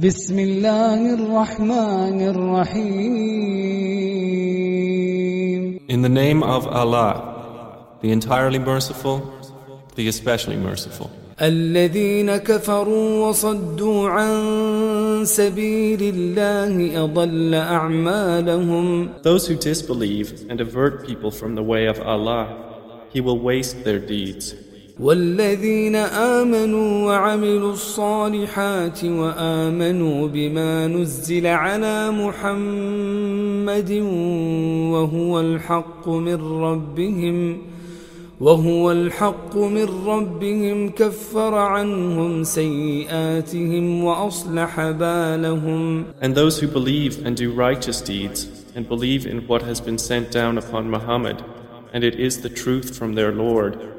بسم الله الرحمن الرحيم In the name of Allah, the entirely merciful, the especially merciful. الذين كفروا وصدوا عن سبيل الله أضل أعمالهم Those who disbelieve and avert people from the way of Allah, He will waste their deeds. والذين آمنوا وعملوا الصالحات وآمنوا بما نزل على محمد وهو الحق من ربهم وهو الحق من ربهم كفر عنهم سيئاتهم وأصلح بالهم And those who believe and do righteous deeds and believe in what has been sent down upon Muhammad, and it is the truth from their Lord,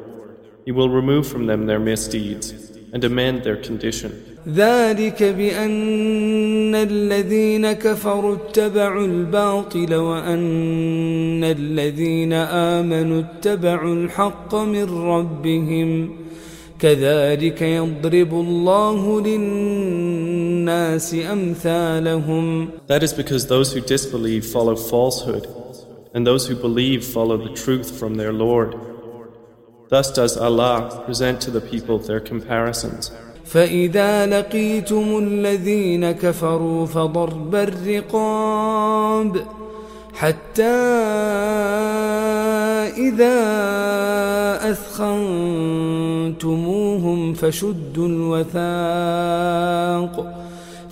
He will remove from them their misdeeds and amend their condition. ذلك بأن الذين كفروا اتبعوا الباطل وأن الذين آمنوا اتبعوا الحق من ربهم كذلك يضرب الله للناس أمثالهم That is because those who disbelieve follow falsehood, and those who believe follow the truth from their Lord. Thus does Allah present to the people their comparisons. فإذا لقيتم الذين كفروا فضرب الرقاب حتى إذا أثخنتموهم فشدوا الوثاق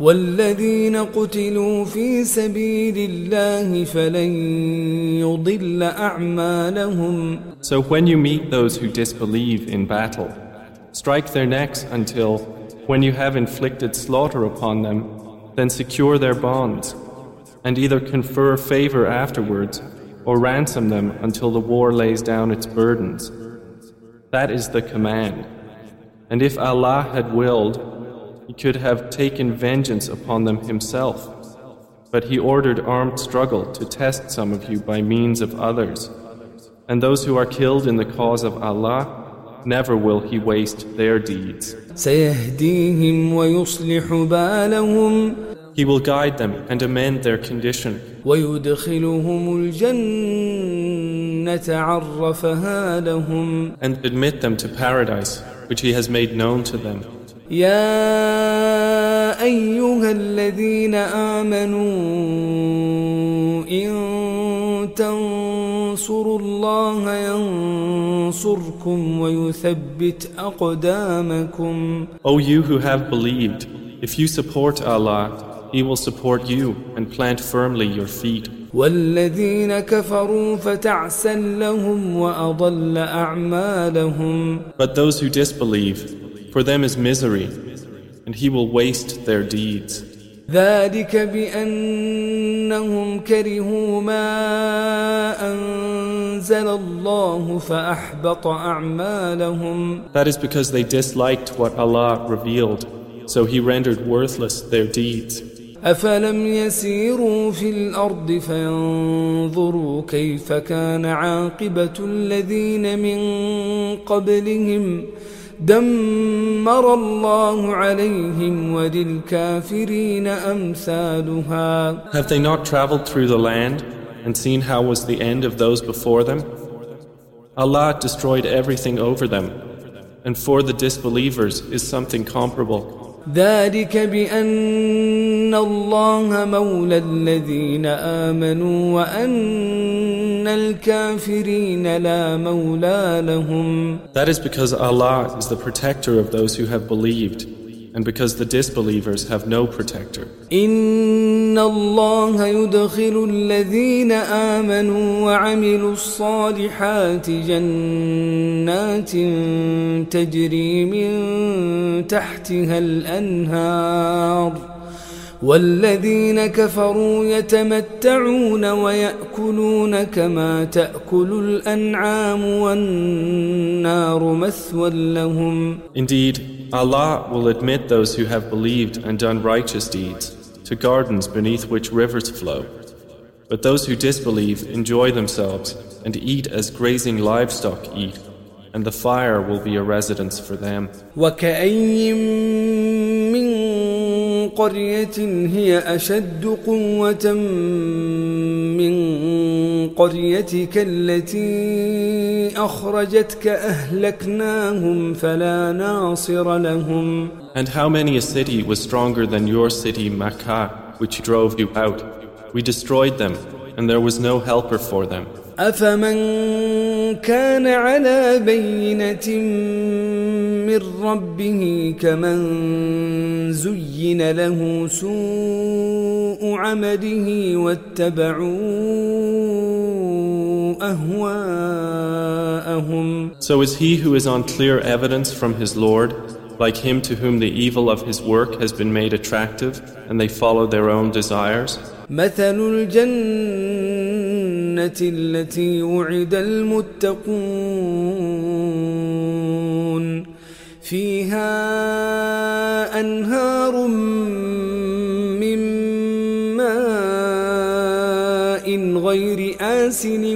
والذين قتلوا في سبيل الله فلن يضل أعمالهم So when you meet those who disbelieve in battle, strike their necks until, when you have inflicted slaughter upon them, then secure their bonds, and either confer favor afterwards or ransom them until the war lays down its burdens. That is the command. And if Allah had willed, he could have taken vengeance upon them himself. But he ordered armed struggle to test some of you by means of others. And those who are killed in the cause of Allah, never will he waste their deeds. He will guide them and amend their condition. And admit them to paradise, which he has made known to them. يا أيها الذين آمنوا إن تنصروا الله ينصركم ويثبت أقدامكم O you who have believed, if you support Allah, He will support you and plant firmly your feet. والذين كفروا فتعسا لهم وأضل أعمالهم But those who disbelieve, for them is misery, and He will waste their deeds. ذلك بأنهم كرهوا ما أنزل الله فأحبط أعمالهم That is because they disliked what Allah revealed, so He rendered worthless their deeds. أفلم يسيروا في الأرض فينظروا كيف كان عاقبة الذين من قبلهم دمر الله عليهم وللكافرين أمثالها Have they not traveled through the land and seen how was the end of those before them? Allah destroyed everything over them, and for the disbelievers is something comparable. ذلك بأن الله مولى الذين آمنوا وأن الكافرين لا مولى لهم That is because Allah is the protector of those who have believed, And because the disbelievers have no protector. إن الله يدخل الذين آمنوا وعملوا الصالحات جنات تجري من تحتها الأنهار والذين كفروا يتمتعون ويأكلون كما تأكل الأنعام والنار مثوى لهم Indeed, Allah will admit those who have believed and done righteous deeds to gardens beneath which rivers flow. But those who disbelieve enjoy themselves and eat as grazing livestock eat, and the fire will be a residence for them. قرية هي أشد قوة من قريتك التي أخرجتك أهلكناهم فلا ناصر لهم And how many a city was stronger than your city Makkah which drove you out? We destroyed them and there was no helper for them. أفمن كان على بينة من ربه كمن زين له سوء عمله واتبعوا أهواءهم So is he who is on clear evidence from his Lord like him to whom the evil of his work has been made attractive and they follow their own desires? مثل الجنة التي وعد المتقون فيها أنهار من ماء غير آسن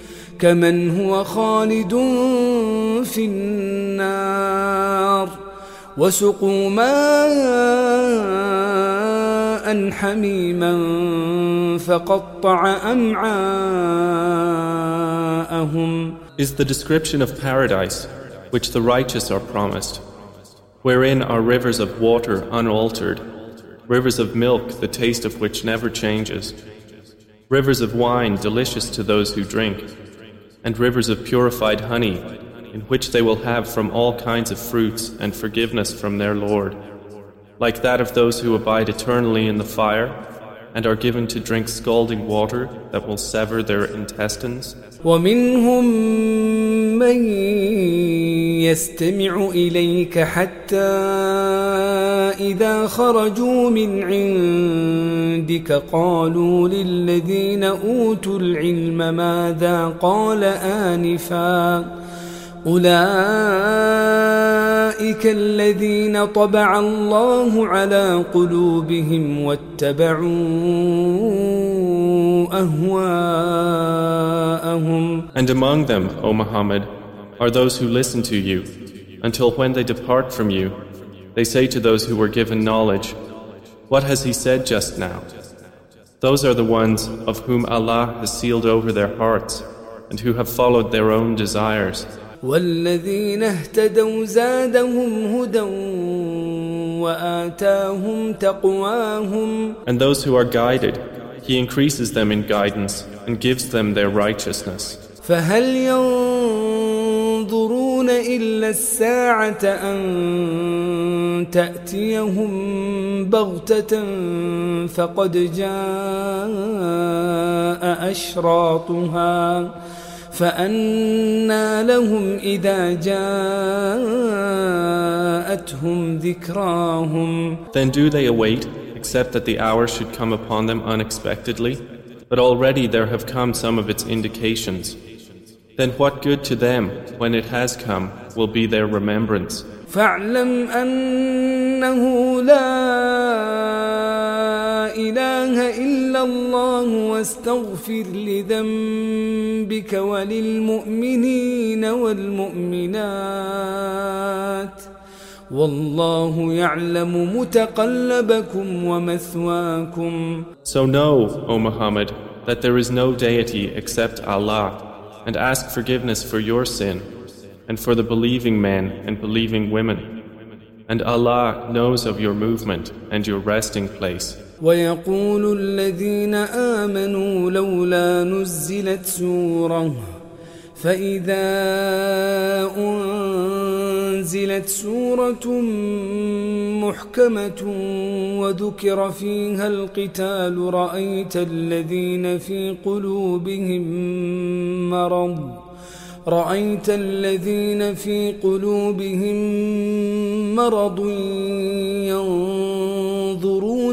كمن هو خالد في النار وسقوا ماء حميما فقطع أمعاءهم Is the description of paradise which the righteous are promised, wherein are rivers of water unaltered, rivers of milk the taste of which never changes, rivers of wine delicious to those who drink, and rivers of purified honey in which they will have from all kinds of fruits and forgiveness from their Lord, like that of those who abide eternally in the fire and are given to drink scalding water that will sever their intestines. ومنهم من يستمع إليك حتى إذا خرجوا من عندك قالوا للذين أوتوا العلم ماذا قال آنفاً أولئك الذين طبع الله على قلوبهم واتبعوا أهواءهم And among them, O Muhammad, are those who listen to you, until when they depart from you, they say to those who were given knowledge, What has he said just now? Those are the ones of whom Allah has sealed over their hearts, and who have followed their own desires. والذين اهتدوا زادهم هدى وآتاهم تقواهم And those who are guided, He increases them in guidance and gives them their righteousness. فهل ينظرون إلا الساعة أن تأتيهم بغتة فقد جاء أشراطها فأنى لهم إذا جاءتهم ذكراهم Then do they await, except that the hour should come upon them unexpectedly? But already there have come some of its indications. Then what good to them, when it has come, will be their remembrance? فاعلم أنه لا إله إلا الله واستغفر لذنبك وللمؤمنين والمؤمنات والله يعلم متقلبكم ومثواكم So know, O Muhammad, that there is no deity except Allah, and ask forgiveness for your sin, and for the believing men and believing women. And Allah knows of your movement and your resting place. ويقول الذين آمنوا لولا نزلت سورة فإذا أنزلت سورة محكمة وذكر فيها القتال رأيت الذين في قلوبهم مرض رأيت الذين في قلوبهم مرض ينظرون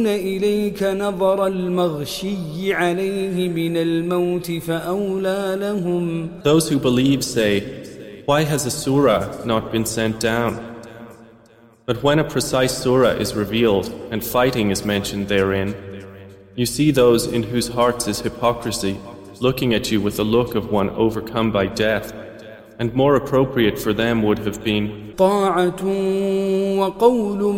إليك نظر المغشي عليه من الموت فأولى لهم Those who believe say, Why has a surah not been sent down? But when a precise surah is revealed and fighting is mentioned therein, you see those in whose hearts is hypocrisy looking at you with the look of one overcome by death, and more appropriate for them would have been طاعة وقول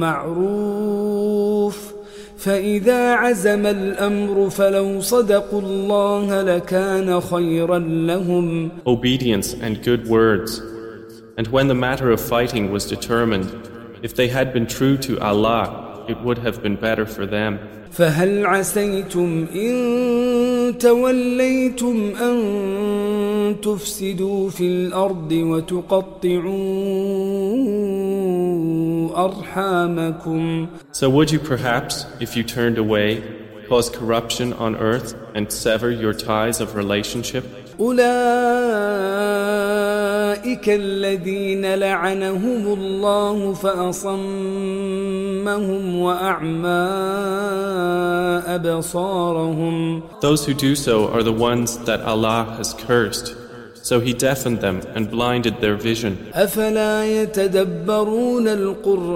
معروف فإذا عزم الأمر فلو صدقوا الله لكان خيرا لهم obedience and good words. And when the matter of fighting was determined, if they had been true to Allah, it would have been better for them. فهل عسيتم إن توليتم أن تفسدوا في الأرض وتقطعوا أرحامكم So would you perhaps, if you turned away, cause corruption on earth and sever your ties of relationship? أولئك الذين لعنهم الله فأصمهم وأعمى أبصارهم Those who do so are the ones that Allah has cursed. So He deafened them and blinded their vision. أفلا يتدبرون القرآن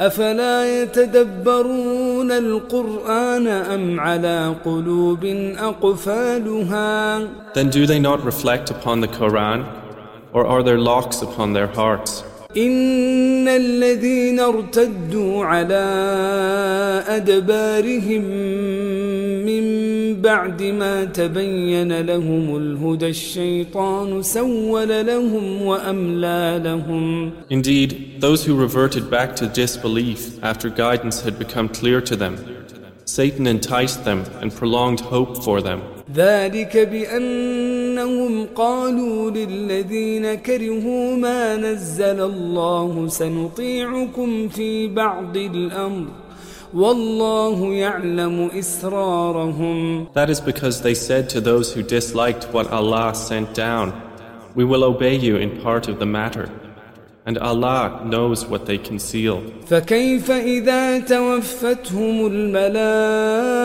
أفلا يتدبرون القرآن أم على قلوب أقفالها Then do they not reflect upon the Quran? Or are there locks upon their hearts? إن الذين ارتدوا على أدبارهم من بعد ما تبين لهم الهدى الشيطان سول لهم وأملى لهم Indeed, those who reverted back to disbelief after guidance had become clear to them, Satan enticed them and prolonged hope for them. ذلك بأنهم قالوا للذين كرهوا ما نزل الله سنطيعكم في بعض الأمر والله يعلم إسرارهم That is because they said to those who disliked what Allah sent down, We will obey you in part of the matter, and Allah knows what they conceal. فكيف إذا توفتهم الملائكة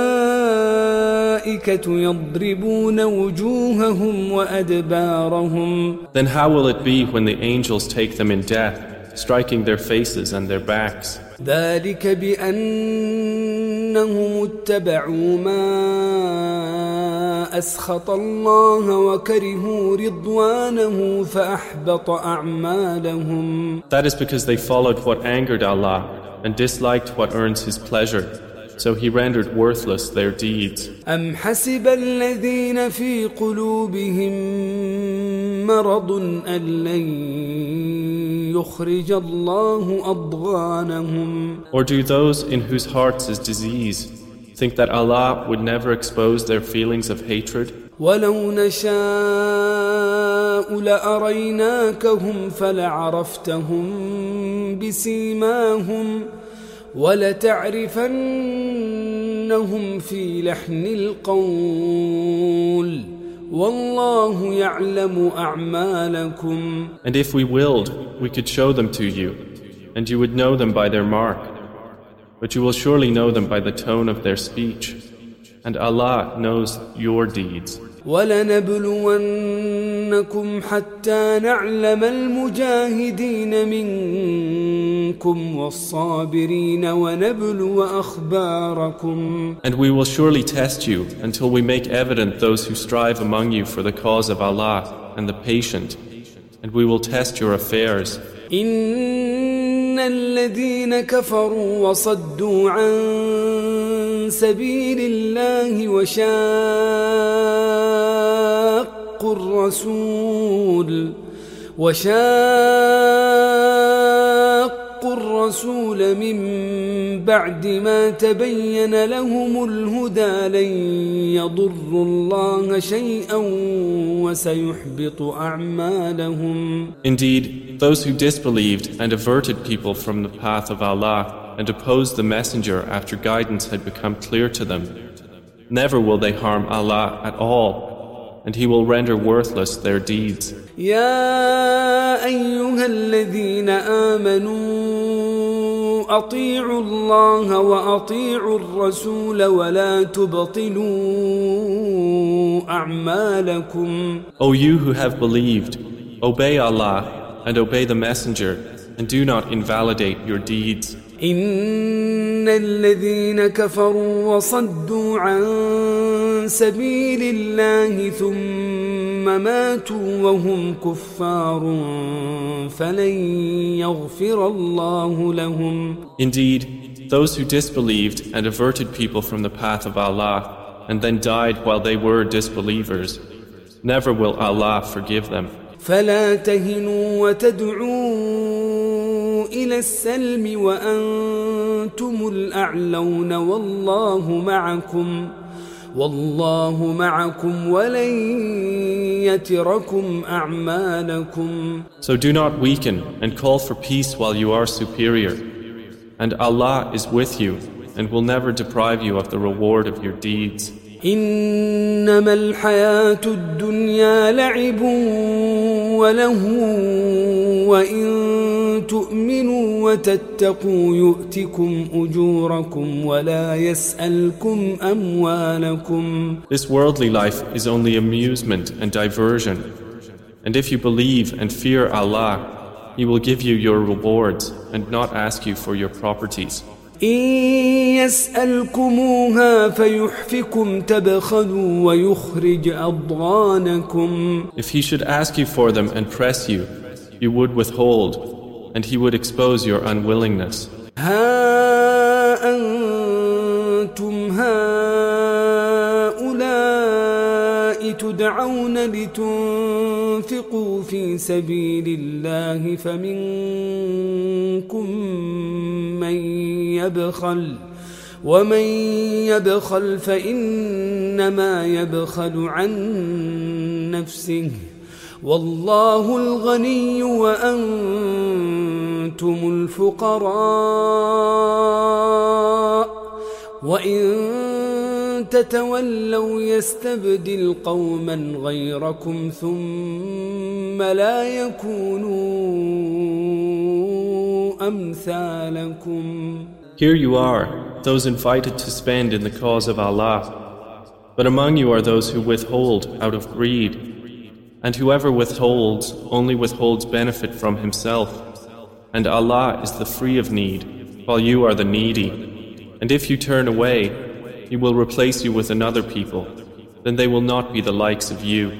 يضربون وجوههم وأدبارهم Then how will it be when the angels take them in death, striking their faces and their backs? ذلك بأنهم اتبعوا ما أسخط الله وكرهوا رضوانه فأحبط أعمالهم That is because they followed what angered Allah and disliked what earns His pleasure. So He rendered worthless their deeds. أم حسب الذين في قلوبهم مرض أن لن يخرج الله أضغانهم Or do those in whose hearts is disease think that Allah would never expose their feelings of hatred? ولو نشاء لأريناكهم فلعرفتهم بسيماهم ولتعرفنهم في لحن القول والله يعلم أعمالكم And if we willed, we could show them to you, and you would know them by their mark. But you will surely know them by the tone of their speech. And Allah knows your deeds. ولنبلونكم حتى نعلم المجاهدين منكم والصابرين ونبلو أخباركم And we will surely test you until we make evident those who strive among you for the cause of Allah and the patient. And we will test your affairs. إن الذين كفروا وصدوا عن سبيل الله وشاقوا الرسول وشاقوا وشاقوا الرسول من بعد ما تبين لهم الهدى لن يضروا الله شيئا وسيحبط أعمالهم Indeed, those who disbelieved and averted people from the path of Allah and opposed the Messenger after guidance had become clear to them, never will they harm Allah at all, and He will render worthless their deeds. يا أيها الذين آمنوا أطيعوا الله وأطيعوا الرسول ولا تبطلوا أعمالكم O you who have believed, obey Allah and obey the Messenger, and do not invalidate your deeds. إن الذين كفروا وصدوا عن سبيل الله ثم ماتوا وهم كفار فلن يغفر الله لهم Indeed, those who disbelieved and averted people from the path of Allah and then died while they were disbelievers, never will Allah forgive them. فلا تهنوا وتدعوا إلى السلم وأنتم الأعلون والله معكم والله معكم ولن يتركم أعمالكم So do not weaken and call for peace while you are superior. And Allah is with you and will never deprive you of the reward of your deeds. إنما الحياة الدنيا لعب وله وإن تؤمنوا وتتقوا يؤتكم أجوركم ولا يسألكم أموالكم This worldly life is only amusement and diversion. And if you believe and fear Allah, He will give you your rewards and not ask you for your properties. إن يسألكموها فيحفكم تبخلوا ويخرج أضغانكم If He should ask you for them and press you, you would withhold, and He would expose your unwillingness. ها أنتم هؤلاء تدعون لتنفقوا في سبيل الله فمنكم من يبخل ومن يبخل فإنما يبخل عن نفسه والله الغني وأنتم الفقراء وإن تتولوا يستبدل قوما غيركم ثم لا يكونوا أمثالكم Here you are, those invited to spend in the cause of Allah. But among you are those who withhold out of greed. And whoever withholds only withholds benefit from himself. And Allah is the free of need, while you are the needy. And if you turn away, He will replace you with another people. Then they will not be the likes of you.